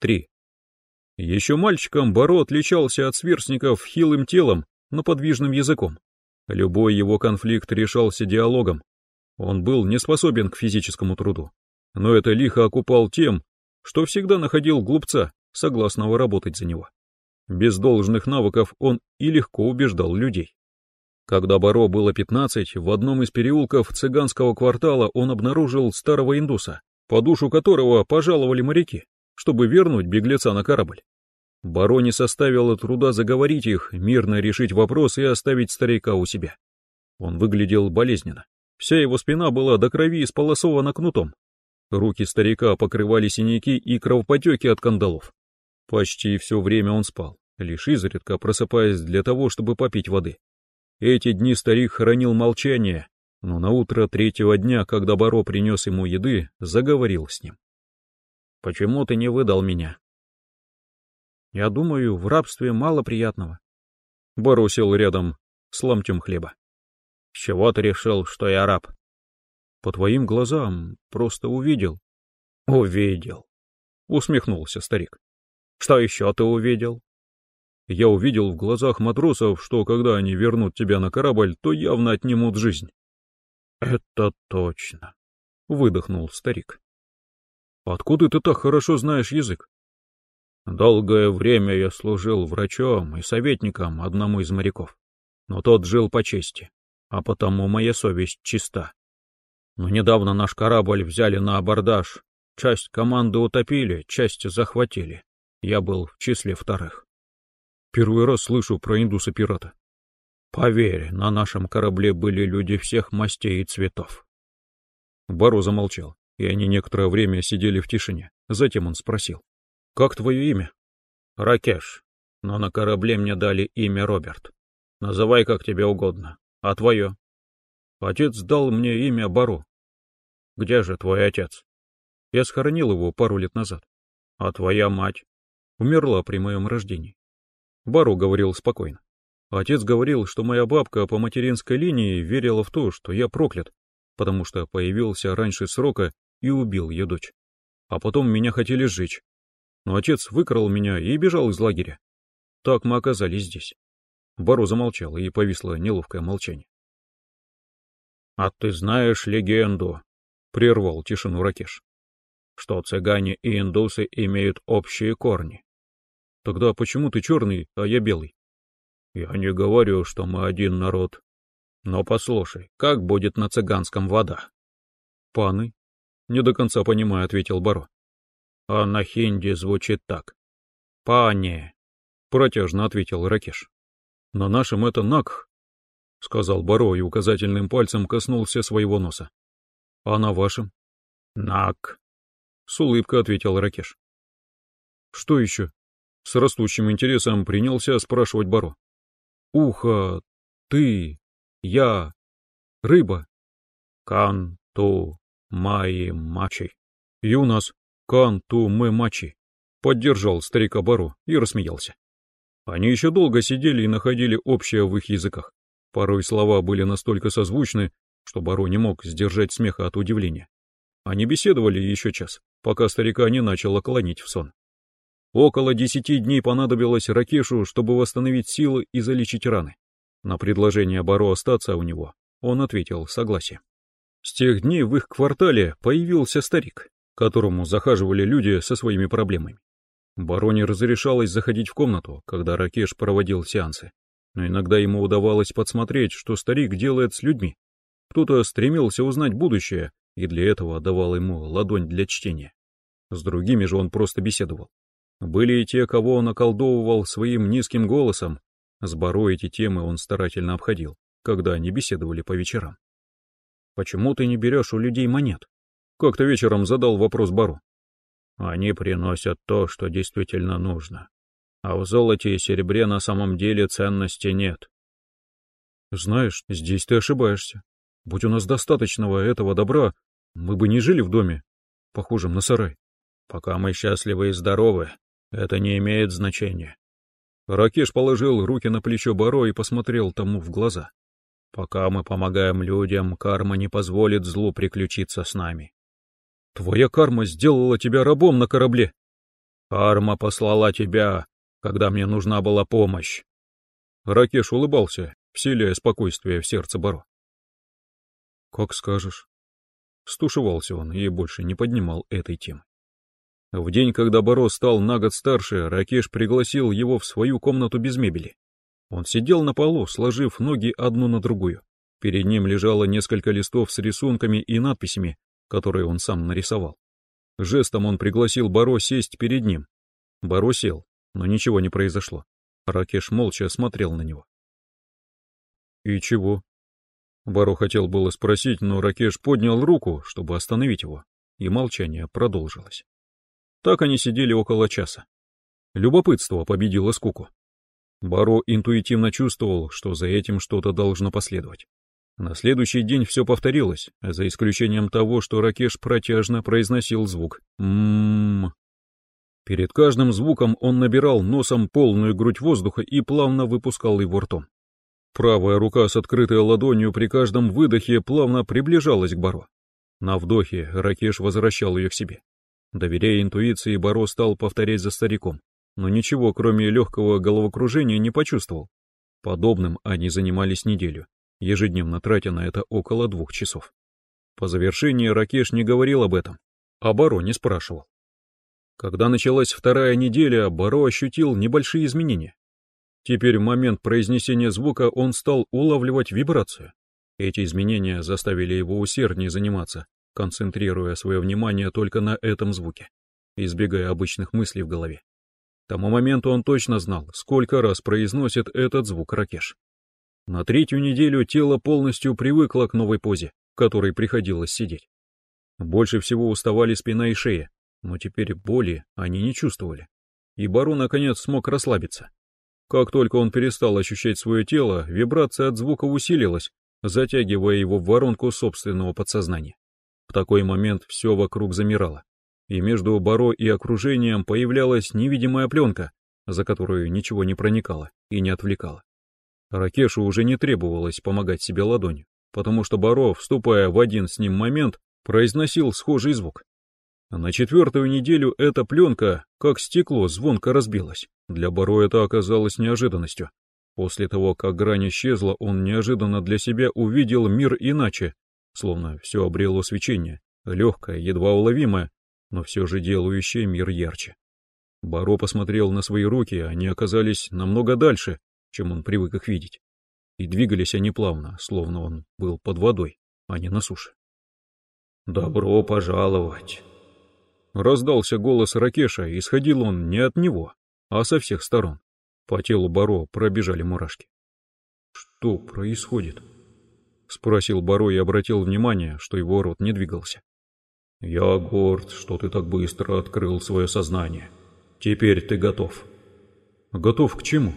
3. Еще мальчиком Баро отличался от сверстников хилым телом, но подвижным языком. Любой его конфликт решался диалогом. Он был не способен к физическому труду. Но это лихо окупал тем, что всегда находил глупца, согласного работать за него. Без должных навыков он и легко убеждал людей. Когда Баро было 15, в одном из переулков цыганского квартала он обнаружил старого индуса, по душу которого пожаловали моряки, чтобы вернуть беглеца на корабль. Баро не составило труда заговорить их, мирно решить вопрос и оставить старика у себя. Он выглядел болезненно. Вся его спина была до крови исполосована кнутом. Руки старика покрывали синяки и кровопотеки от кандалов. Почти все время он спал, лишь изредка просыпаясь для того, чтобы попить воды. Эти дни старик хранил молчание, но на утро третьего дня, когда Баро принес ему еды, заговорил с ним. «Почему ты не выдал меня?» Я думаю, в рабстве мало приятного. Сел рядом с ломтем хлеба. — С чего ты решил, что я раб? — По твоим глазам просто увидел. — Увидел, — усмехнулся старик. — Что еще ты увидел? Я увидел в глазах матросов, что когда они вернут тебя на корабль, то явно отнимут жизнь. — Это точно, — выдохнул старик. — Откуда ты так хорошо знаешь язык? Долгое время я служил врачом и советником одному из моряков, но тот жил по чести, а потому моя совесть чиста. Но недавно наш корабль взяли на абордаж, часть команды утопили, часть захватили. Я был в числе вторых. Первый раз слышу про индуса-пирата. Поверь, на нашем корабле были люди всех мастей и цветов. Баро замолчал, и они некоторое время сидели в тишине. Затем он спросил. Как твое имя? Ракеш. Но на корабле мне дали имя Роберт. Называй как тебе угодно. А твое? Отец дал мне имя Бару. Где же твой отец? Я схоронил его пару лет назад. А твоя мать? Умерла при моем рождении. Бару говорил спокойно. Отец говорил, что моя бабка по материнской линии верила в то, что я проклят, потому что появился раньше срока и убил ее дочь. А потом меня хотели сжечь, но отец выкрал меня и бежал из лагеря. Так мы оказались здесь. Баро замолчал, и повисло неловкое молчание. — А ты знаешь легенду? — прервал тишину Ракеш. — Что цыгане и индусы имеют общие корни. — Тогда почему ты черный, а я белый? — Я не говорю, что мы один народ. Но послушай, как будет на цыганском вода? — Паны. — Не до конца понимаю, — ответил Баро а на хинди звучит так. «Пане», — протяжно ответил Ракеш. «На нашем это Накх», — сказал Баро и указательным пальцем коснулся своего носа. «А на вашем?» «Нак», — с улыбкой ответил Ракеш. «Что еще?» — с растущим интересом принялся спрашивать Баро. «Ухо, ты, я, рыба». «Кан, ту, маи, мачи». «И у нас», Канту мы мачи, поддержал старика Бару и рассмеялся. Они еще долго сидели и находили общее в их языках. Порой слова были настолько созвучны, что Баро не мог сдержать смеха от удивления. Они беседовали еще час, пока старика не начало клонить в сон. Около десяти дней понадобилось Ракешу, чтобы восстановить силы и залечить раны. На предложение Баро остаться у него он ответил согласие. С тех дней в их квартале появился старик, которому захаживали люди со своими проблемами. Бароне разрешалось заходить в комнату, когда Ракеш проводил сеансы, но иногда ему удавалось подсмотреть, что старик делает с людьми. Кто-то стремился узнать будущее, и для этого давал ему ладонь для чтения. С другими же он просто беседовал. Были и те, кого он околдовывал своим низким голосом. С Баро эти темы он старательно обходил, когда они беседовали по вечерам. «Почему ты не берешь у людей монет?» Как-то вечером задал вопрос Бару. Они приносят то, что действительно нужно. А в золоте и серебре на самом деле ценности нет. Знаешь, здесь ты ошибаешься. Будь у нас достаточного этого добра, мы бы не жили в доме, похожем на сарай. Пока мы счастливы и здоровы, это не имеет значения. Ракеш положил руки на плечо Баро и посмотрел тому в глаза. Пока мы помогаем людям, карма не позволит злу приключиться с нами. Твоя карма сделала тебя рабом на корабле. Арма послала тебя, когда мне нужна была помощь. Ракеш улыбался, вселяя спокойствие в сердце Баро. «Как скажешь». Стушевался он и больше не поднимал этой темы. В день, когда Баро стал на год старше, Ракеш пригласил его в свою комнату без мебели. Он сидел на полу, сложив ноги одну на другую. Перед ним лежало несколько листов с рисунками и надписями, которые он сам нарисовал. Жестом он пригласил Баро сесть перед ним. Баро сел, но ничего не произошло. Ракеш молча смотрел на него. «И чего?» Баро хотел было спросить, но Ракеш поднял руку, чтобы остановить его, и молчание продолжилось. Так они сидели около часа. Любопытство победило скуку. Баро интуитивно чувствовал, что за этим что-то должно последовать. На следующий день все повторилось, за исключением того, что Ракеш протяжно произносил звук «ммм». Перед каждым звуком он набирал носом полную грудь воздуха и плавно выпускал его ртом. Правая рука с открытой ладонью при каждом выдохе плавно приближалась к Баро. На вдохе Ракеш возвращал ее к себе. Доверяя интуиции, Баро стал повторять за стариком но ничего, кроме легкого головокружения, не почувствовал. Подобным они занимались неделю, ежедневно тратя на это около двух часов. По завершении Ракеш не говорил об этом, а Баро не спрашивал. Когда началась вторая неделя, Баро ощутил небольшие изменения. Теперь в момент произнесения звука он стал улавливать вибрацию. Эти изменения заставили его усерднее заниматься, концентрируя свое внимание только на этом звуке, избегая обычных мыслей в голове тому моменту он точно знал, сколько раз произносит этот звук ракеш. На третью неделю тело полностью привыкло к новой позе, в которой приходилось сидеть. Больше всего уставали спина и шея, но теперь боли они не чувствовали. И Бару наконец смог расслабиться. Как только он перестал ощущать свое тело, вибрация от звука усилилась, затягивая его в воронку собственного подсознания. В такой момент все вокруг замирало и между Баро и окружением появлялась невидимая пленка, за которую ничего не проникало и не отвлекало. Ракешу уже не требовалось помогать себе ладонью, потому что Баро, вступая в один с ним момент, произносил схожий звук. На четвертую неделю эта пленка, как стекло, звонко разбилась. Для Баро это оказалось неожиданностью. После того, как грань исчезла, он неожиданно для себя увидел мир иначе, словно все обрело свечение, легкое, едва уловимое, но все же делающее мир ярче. Баро посмотрел на свои руки, они оказались намного дальше, чем он привык их видеть. И двигались они плавно, словно он был под водой, а не на суше. «Добро пожаловать!» Раздался голос Ракеша, и исходил он не от него, а со всех сторон. По телу Баро пробежали мурашки. «Что происходит?» — спросил Баро и обратил внимание, что его рот не двигался. «Я горд, что ты так быстро открыл свое сознание. Теперь ты готов». «Готов к чему?»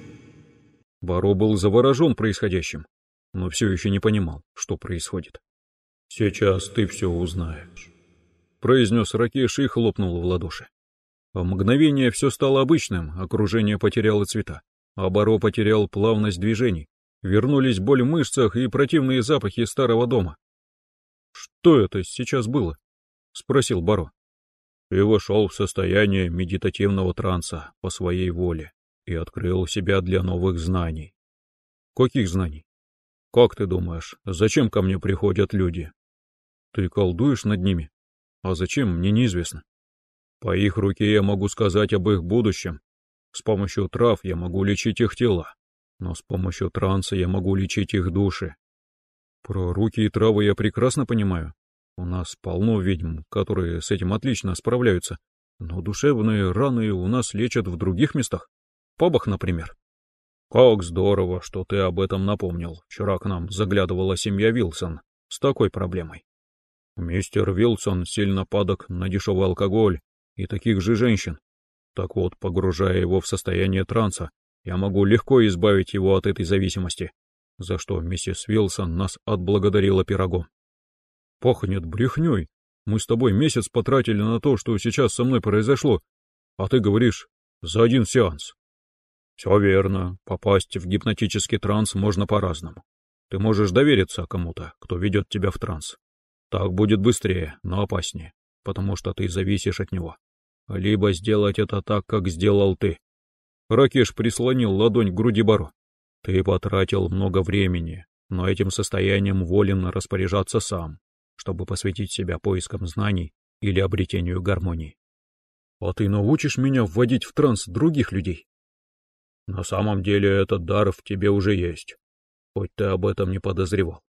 Баро был заворожен происходящим, но все еще не понимал, что происходит. «Сейчас ты все узнаешь», — произнес Ракеш и хлопнул в ладоши. В мгновение все стало обычным, окружение потеряло цвета, а Баро потерял плавность движений, вернулись боль в мышцах и противные запахи старого дома. Что это сейчас было? — спросил Баро. «Ты вошел в состояние медитативного транса по своей воле и открыл себя для новых знаний». «Каких знаний?» «Как ты думаешь, зачем ко мне приходят люди?» «Ты колдуешь над ними? А зачем, мне неизвестно». «По их руке я могу сказать об их будущем. С помощью трав я могу лечить их тела, но с помощью транса я могу лечить их души». «Про руки и травы я прекрасно понимаю. У нас полно ведьм, которые с этим отлично справляются, но душевные раны у нас лечат в других местах, пабах, например. Как здорово, что ты об этом напомнил. Вчера к нам заглядывала семья Вилсон с такой проблемой. Мистер Вилсон сильно падок на дешевый алкоголь и таких же женщин. Так вот, погружая его в состояние транса, я могу легко избавить его от этой зависимости, за что миссис Вилсон нас отблагодарила пирогом. Пахнет брехней. Мы с тобой месяц потратили на то, что сейчас со мной произошло, а ты говоришь «за один сеанс». Все верно, попасть в гипнотический транс можно по-разному. Ты можешь довериться кому-то, кто ведет тебя в транс. Так будет быстрее, но опаснее, потому что ты зависишь от него. либо сделать это так, как сделал ты. Ракеш прислонил ладонь к груди Баро. Ты потратил много времени, но этим состоянием волен распоряжаться сам, чтобы посвятить себя поискам знаний или обретению гармонии. А ты научишь меня вводить в транс других людей? На самом деле этот дар в тебе уже есть, хоть ты об этом не подозревал.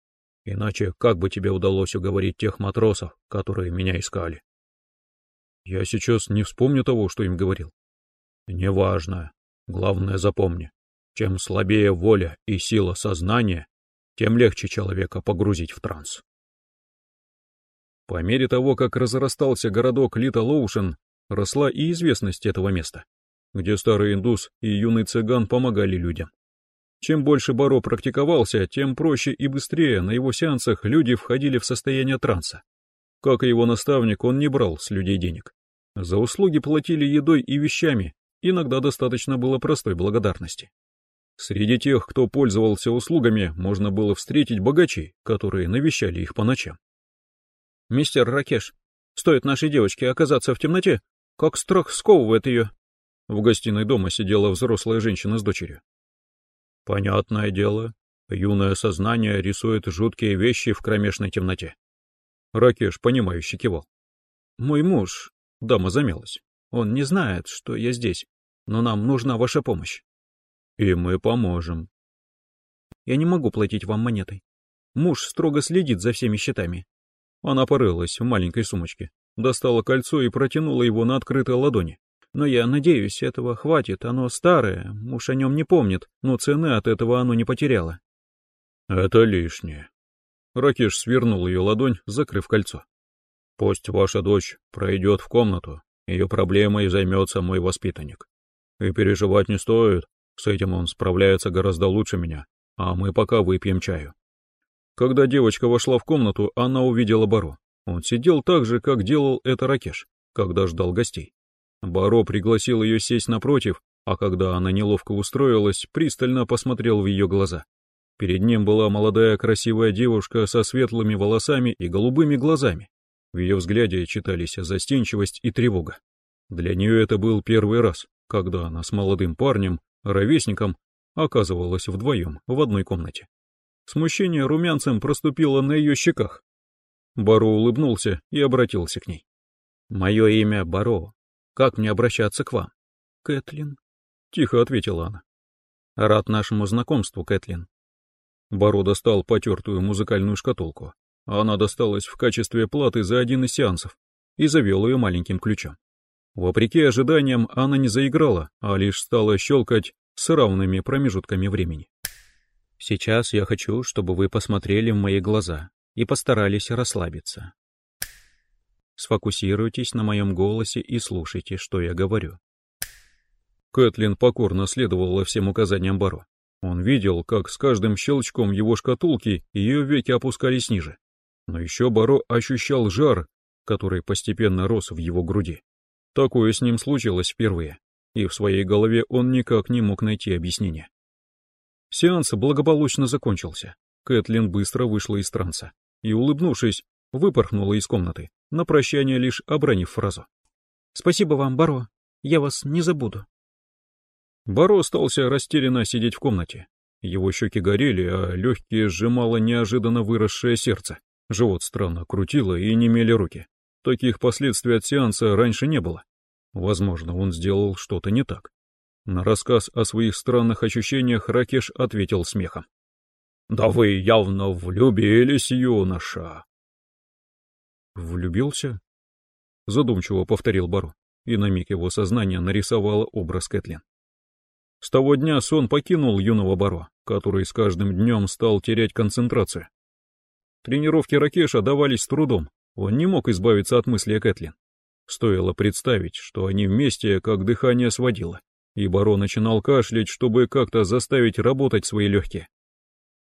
Иначе как бы тебе удалось уговорить тех матросов, которые меня искали? Я сейчас не вспомню того, что им говорил. Неважно. Главное запомни. Чем слабее воля и сила сознания, тем легче человека погрузить в транс. По мере того, как разрастался городок Лита Лоушен, росла и известность этого места, где старый индус и юный цыган помогали людям. Чем больше Баро практиковался, тем проще и быстрее на его сеансах люди входили в состояние транса. Как и его наставник, он не брал с людей денег. За услуги платили едой и вещами, иногда достаточно было простой благодарности. Среди тех, кто пользовался услугами, можно было встретить богачей, которые навещали их по ночам. «Мистер Ракеш, стоит нашей девочке оказаться в темноте, как страх сковывает ее». В гостиной дома сидела взрослая женщина с дочерью. Понятное дело, юное сознание рисует жуткие вещи в кромешной темноте. Ракеш, понимающе кивал. Мой муж, дама замялась, он не знает, что я здесь, но нам нужна ваша помощь. И мы поможем. Я не могу платить вам монетой. Муж строго следит за всеми счетами. Она порылась в маленькой сумочке, достала кольцо и протянула его на открытой ладони. Но я надеюсь, этого хватит, оно старое, муж о нем не помнит, но цены от этого оно не потеряло. Это лишнее. Ракеш свернул ее ладонь, закрыв кольцо. Пусть ваша дочь пройдет в комнату, ее проблемой займется мой воспитанник. И переживать не стоит, с этим он справляется гораздо лучше меня, а мы пока выпьем чаю. Когда девочка вошла в комнату, она увидела Баро. Он сидел так же, как делал это Ракеш, когда ждал гостей. Баро пригласил ее сесть напротив, а когда она неловко устроилась, пристально посмотрел в ее глаза. Перед ним была молодая красивая девушка со светлыми волосами и голубыми глазами. В ее взгляде читались застенчивость и тревога. Для нее это был первый раз, когда она с молодым парнем, ровесником, оказывалась вдвоем в одной комнате. Смущение румянцем проступило на ее щеках. Баро улыбнулся и обратился к ней. «Мое имя Баро, как мне обращаться к вам? Кэтлин. Тихо ответила она. Рад нашему знакомству, Кэтлин. Баро достал потертую музыкальную шкатулку. Она досталась в качестве платы за один из сеансов и завел ее маленьким ключом. Вопреки ожиданиям, она не заиграла, а лишь стала щелкать с равными промежутками времени. Сейчас я хочу, чтобы вы посмотрели в мои глаза и постарались расслабиться. Сфокусируйтесь на моем голосе и слушайте, что я говорю. Кэтлин покорно следовала всем указаниям Баро. Он видел, как с каждым щелчком его шкатулки ее веки опускались ниже. Но еще Баро ощущал жар, который постепенно рос в его груди. Такое с ним случилось впервые, и в своей голове он никак не мог найти объяснение. Сеанс благополучно закончился. Кэтлин быстро вышла из транса и, улыбнувшись, выпорхнула из комнаты, на прощание лишь обронив фразу. «Спасибо вам, Баро, я вас не забуду». Баро остался растерянно сидеть в комнате. Его щеки горели, а легкие сжимало неожиданно выросшее сердце. Живот странно крутило и немели руки. Таких последствий от сеанса раньше не было. Возможно, он сделал что-то не так. На рассказ о своих странных ощущениях Ракеш ответил смехом. «Да вы явно влюбились, юноша!» «Влюбился?» Задумчиво повторил Баро, и на миг его сознание нарисовало образ Кэтлин. С того дня сон покинул юного Баро, который с каждым днем стал терять концентрацию. Тренировки Ракеша давались с трудом, он не мог избавиться от мысли о Кэтлин. Стоило представить, что они вместе, как дыхание сводило, и Баро начинал кашлять, чтобы как-то заставить работать свои легкие.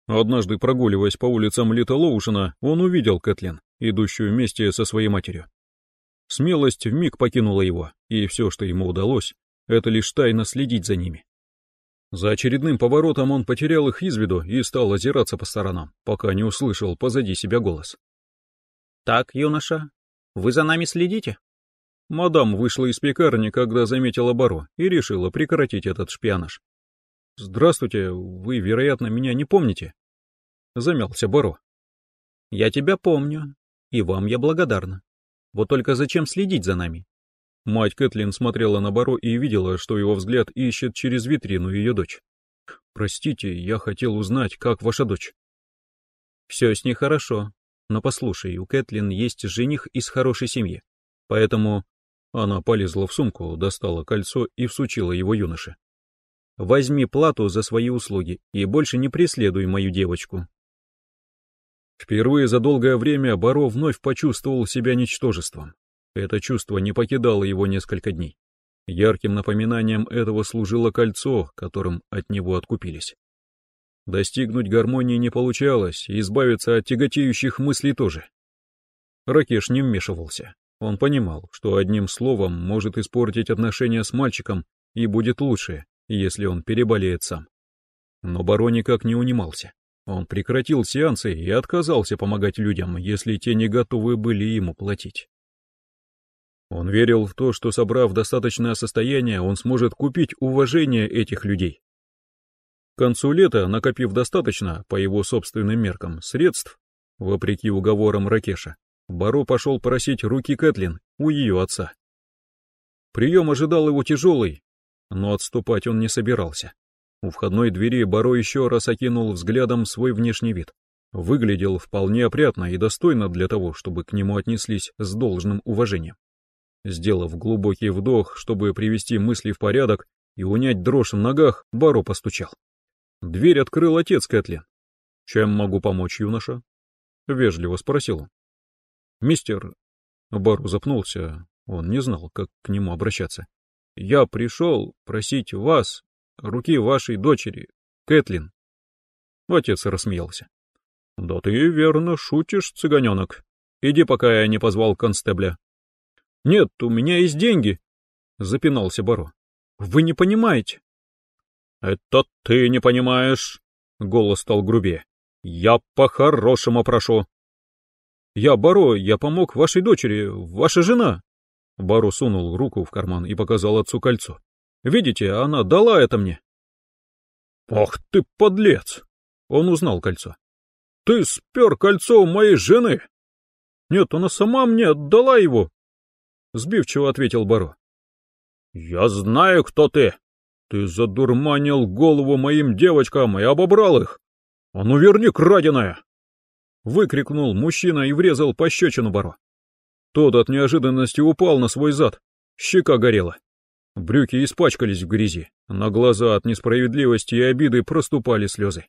Однажды, прогуливаясь по улицам Лита Лоушена, он увидел Кэтлин, идущую вместе со своей матерью. Смелость вмиг покинула его, и все, что ему удалось, это лишь тайно следить за ними. За очередным поворотом он потерял их из виду и стал озираться по сторонам, пока не услышал позади себя голос. «Так, юноша, вы за нами следите?» Мадам вышла из пекарни, когда заметила Баро, и решила прекратить этот шпионаж. «Здравствуйте, вы, вероятно, меня не помните?» Замялся Баро. «Я тебя помню, и вам я благодарна. Вот только зачем следить за нами?» Мать Кэтлин смотрела на Баро и видела, что его взгляд ищет через витрину ее дочь. «Простите, я хотел узнать, как ваша дочь?» «Все с ней хорошо, но послушай, у Кэтлин есть жених из хорошей семьи, поэтому она полезла в сумку, достала кольцо и всучила его юноше. «Возьми плату за свои услуги и больше не преследуй мою девочку». Впервые за долгое время Баро вновь почувствовал себя ничтожеством. Это чувство не покидало его несколько дней. Ярким напоминанием этого служило кольцо, которым от него откупились. Достигнуть гармонии не получалось, и избавиться от тяготеющих мыслей тоже. Ракеш не вмешивался. Он понимал, что одним словом может испортить отношения с мальчиком и будет лучше, если он переболеет сам. Но Баро никак не унимался. Он прекратил сеансы и отказался помогать людям, если те не готовы были ему платить. Он верил в то, что собрав достаточное состояние, он сможет купить уважение этих людей. К концу лета, накопив достаточно, по его собственным меркам, средств, вопреки уговорам Ракеша, Баро пошел просить руки Кэтлин у ее отца. Прием ожидал его тяжелый, но отступать он не собирался. У входной двери Баро еще раз окинул взглядом свой внешний вид. Выглядел вполне опрятно и достойно для того, чтобы к нему отнеслись с должным уважением. Сделав глубокий вдох, чтобы привести мысли в порядок и унять дрожь в ногах, Баро постучал. Дверь открыл отец Кэтлин. «Чем могу помочь, юноша?» — вежливо спросил он. «Мистер...» Бару запнулся, он не знал, как к нему обращаться. «Я пришел просить вас, руки вашей дочери, Кэтлин». Отец рассмеялся. «Да ты верно шутишь, цыганенок. Иди, пока я не позвал констебля». «Нет, у меня есть деньги», — запинался Баро. «Вы не понимаете». «Это ты не понимаешь», — голос стал грубее. «Я по-хорошему прошу. «Я Баро, я помог вашей дочери, ваша жена». Баро сунул руку в карман и показал отцу кольцо. «Видите, она дала это мне». «Ах ты, подлец!» Он узнал кольцо. «Ты спер кольцо у моей жены!» «Нет, она сама мне отдала его!» Сбивчиво ответил Баро. «Я знаю, кто ты! Ты задурманил голову моим девочкам и обобрал их! А ну верни краденое!» Выкрикнул мужчина и врезал пощечину Баро. Тот от неожиданности упал на свой зад. Щека горела. Брюки испачкались в грязи. На глаза от несправедливости и обиды проступали слезы.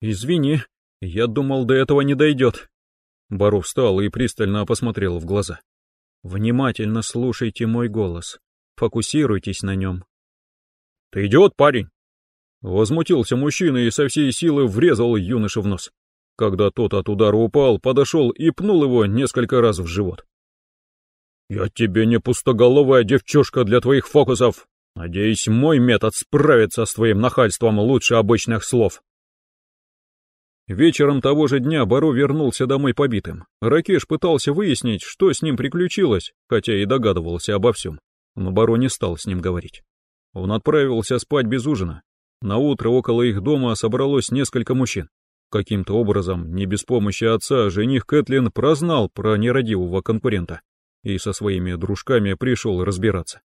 «Извини, я думал, до этого не дойдет». Баро встал и пристально посмотрел в глаза. «Внимательно слушайте мой голос. Фокусируйтесь на нем». «Ты идиот, парень!» Возмутился мужчина и со всей силы врезал юноше в нос. Когда тот от удара упал, подошел и пнул его несколько раз в живот. «Я тебе не пустоголовая девчушка для твоих фокусов. Надеюсь, мой метод справится с твоим нахальством лучше обычных слов». Вечером того же дня Баро вернулся домой побитым. Ракеш пытался выяснить, что с ним приключилось, хотя и догадывался обо всем. Но Баро не стал с ним говорить. Он отправился спать без ужина. На утро около их дома собралось несколько мужчин. Каким-то образом, не без помощи отца, жених Кэтлин прознал про нерадивого конкурента и со своими дружками пришел разбираться.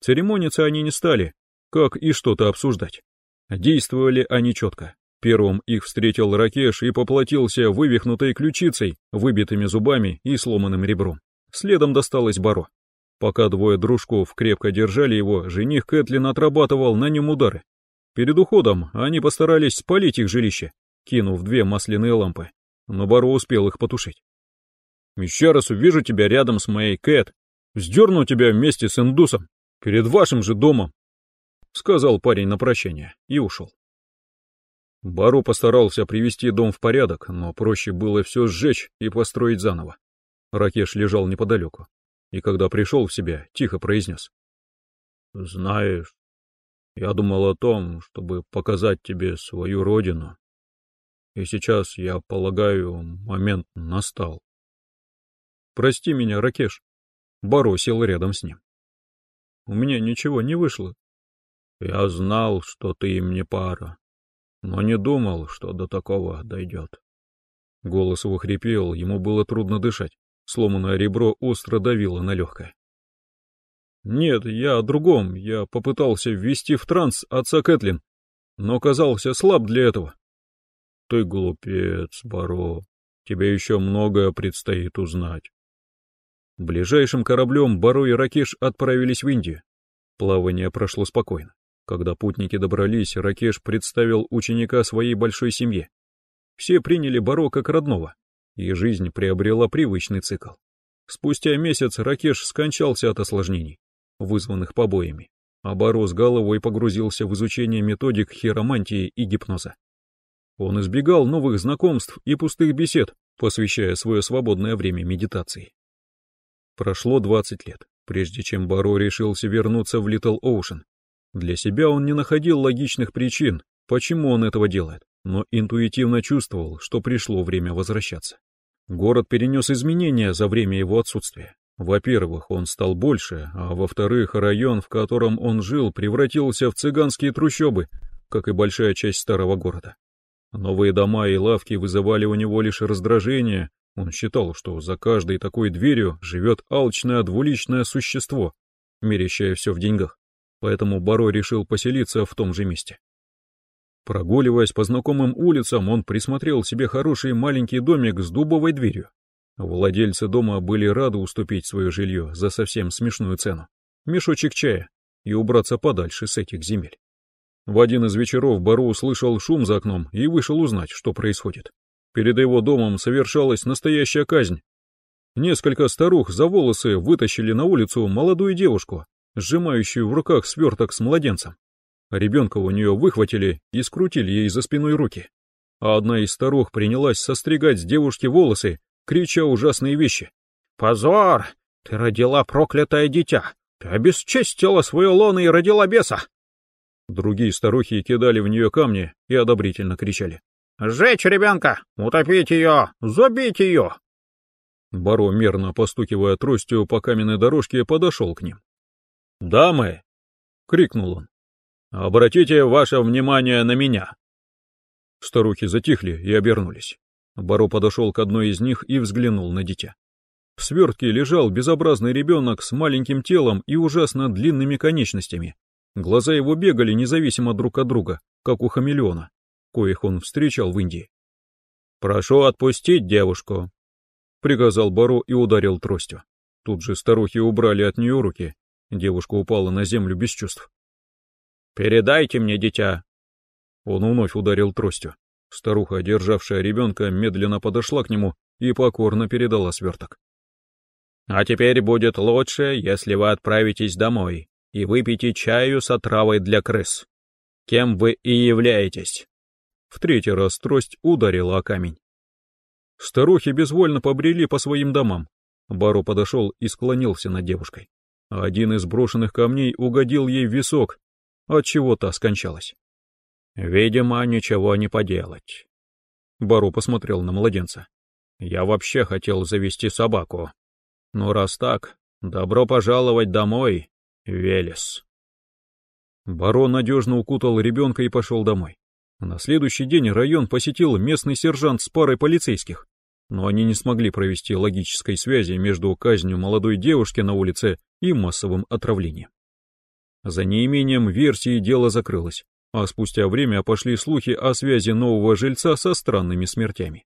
Церемониться они не стали, как и что-то обсуждать. Действовали они четко. Первым их встретил Ракеш и поплатился вывихнутой ключицей, выбитыми зубами и сломанным ребром. Следом досталось Баро. Пока двое дружков крепко держали его, жених Кэтлин отрабатывал на нем удары. Перед уходом они постарались спалить их жилище, кинув две масляные лампы, но Баро успел их потушить. «Еще раз увижу тебя рядом с моей Кэт, сдерну тебя вместе с индусом, перед вашим же домом», — сказал парень на прощание и ушел. Бару постарался привести дом в порядок, но проще было все сжечь и построить заново. Ракеш лежал неподалеку, и когда пришел в себя, тихо произнес. «Знаешь, я думал о том, чтобы показать тебе свою родину, и сейчас, я полагаю, момент настал. Прости меня, Ракеш. Баро сел рядом с ним. У меня ничего не вышло. Я знал, что ты им не пара, но не думал, что до такого дойдет. Голос его хрипел, ему было трудно дышать. Сломанное ребро остро давило на легкое. Нет, я о другом. Я попытался ввести в транс отца Кэтлин, но оказался слаб для этого. Ты глупец, Баро. Тебе еще многое предстоит узнать. Ближайшим кораблем Баро и Ракеш отправились в Индию. Плавание прошло спокойно. Когда путники добрались, Ракеш представил ученика своей большой семье. Все приняли Баро как родного, и жизнь приобрела привычный цикл. Спустя месяц Ракеш скончался от осложнений, вызванных побоями, а Баро с головой погрузился в изучение методик хиромантии и гипноза. Он избегал новых знакомств и пустых бесед, посвящая свое свободное время медитации. Прошло 20 лет, прежде чем Баро решился вернуться в Литл Оушен. Для себя он не находил логичных причин, почему он этого делает, но интуитивно чувствовал, что пришло время возвращаться. Город перенес изменения за время его отсутствия. Во-первых, он стал больше, а во-вторых, район, в котором он жил, превратился в цыганские трущобы, как и большая часть старого города. Новые дома и лавки вызывали у него лишь раздражение, он считал, что за каждой такой дверью живет алчное двуличное существо, мерящее все в деньгах, поэтому Баро решил поселиться в том же месте. Прогуливаясь по знакомым улицам, он присмотрел себе хороший маленький домик с дубовой дверью. Владельцы дома были рады уступить свое жилье за совсем смешную цену, мешочек чая, и убраться подальше с этих земель. В один из вечеров Баро услышал шум за окном и вышел узнать, что происходит. Перед его домом совершалась настоящая казнь. Несколько старух за волосы вытащили на улицу молодую девушку, сжимающую в руках сверток с младенцем. Ребенка у нее выхватили и скрутили ей за спиной руки. А одна из старух принялась состригать с девушки волосы, крича ужасные вещи. «Позор! Ты родила проклятое дитя! Ты обесчестила свое лоно и родила беса!» Другие старухи кидали в нее камни и одобрительно кричали. «Сжечь ребенка! Утопить ее! Забить ее!» Баро, мерно постукивая тростью по каменной дорожке, подошел к ним. «Дамы!» — крикнул он. «Обратите ваше внимание на меня!» Старухи затихли и обернулись. Баро подошел к одной из них и взглянул на дитя. В свертке лежал безобразный ребенок с маленьким телом и ужасно длинными конечностями. Глаза его бегали независимо друг от друга, как у хамелеона коих он встречал в Индии. «Прошу отпустить девушку», — приказал Баро и ударил тростью. Тут же старухи убрали от нее руки. Девушка упала на землю без чувств. «Передайте мне дитя!» Он вновь ударил тростью. Старуха, державшая ребенка, медленно подошла к нему и покорно передала сверток. «А теперь будет лучше, если вы отправитесь домой и выпьете чаю с отравой для крыс. Кем вы и являетесь?» В третий раз трость ударила о камень. Старухи безвольно побрели по своим домам. Бару подошел и склонился над девушкой. Один из брошенных камней угодил ей в висок, отчего та скончалась. «Видимо, ничего не поделать». Бару посмотрел на младенца. «Я вообще хотел завести собаку. Но раз так, добро пожаловать домой, Велес». Баро надежно укутал ребенка и пошел домой. На следующий день район посетил местный сержант с парой полицейских, но они не смогли провести логической связи между казнью молодой девушки на улице и массовым отравлением. За неимением версии дело закрылось, а спустя время пошли слухи о связи нового жильца со странными смертями.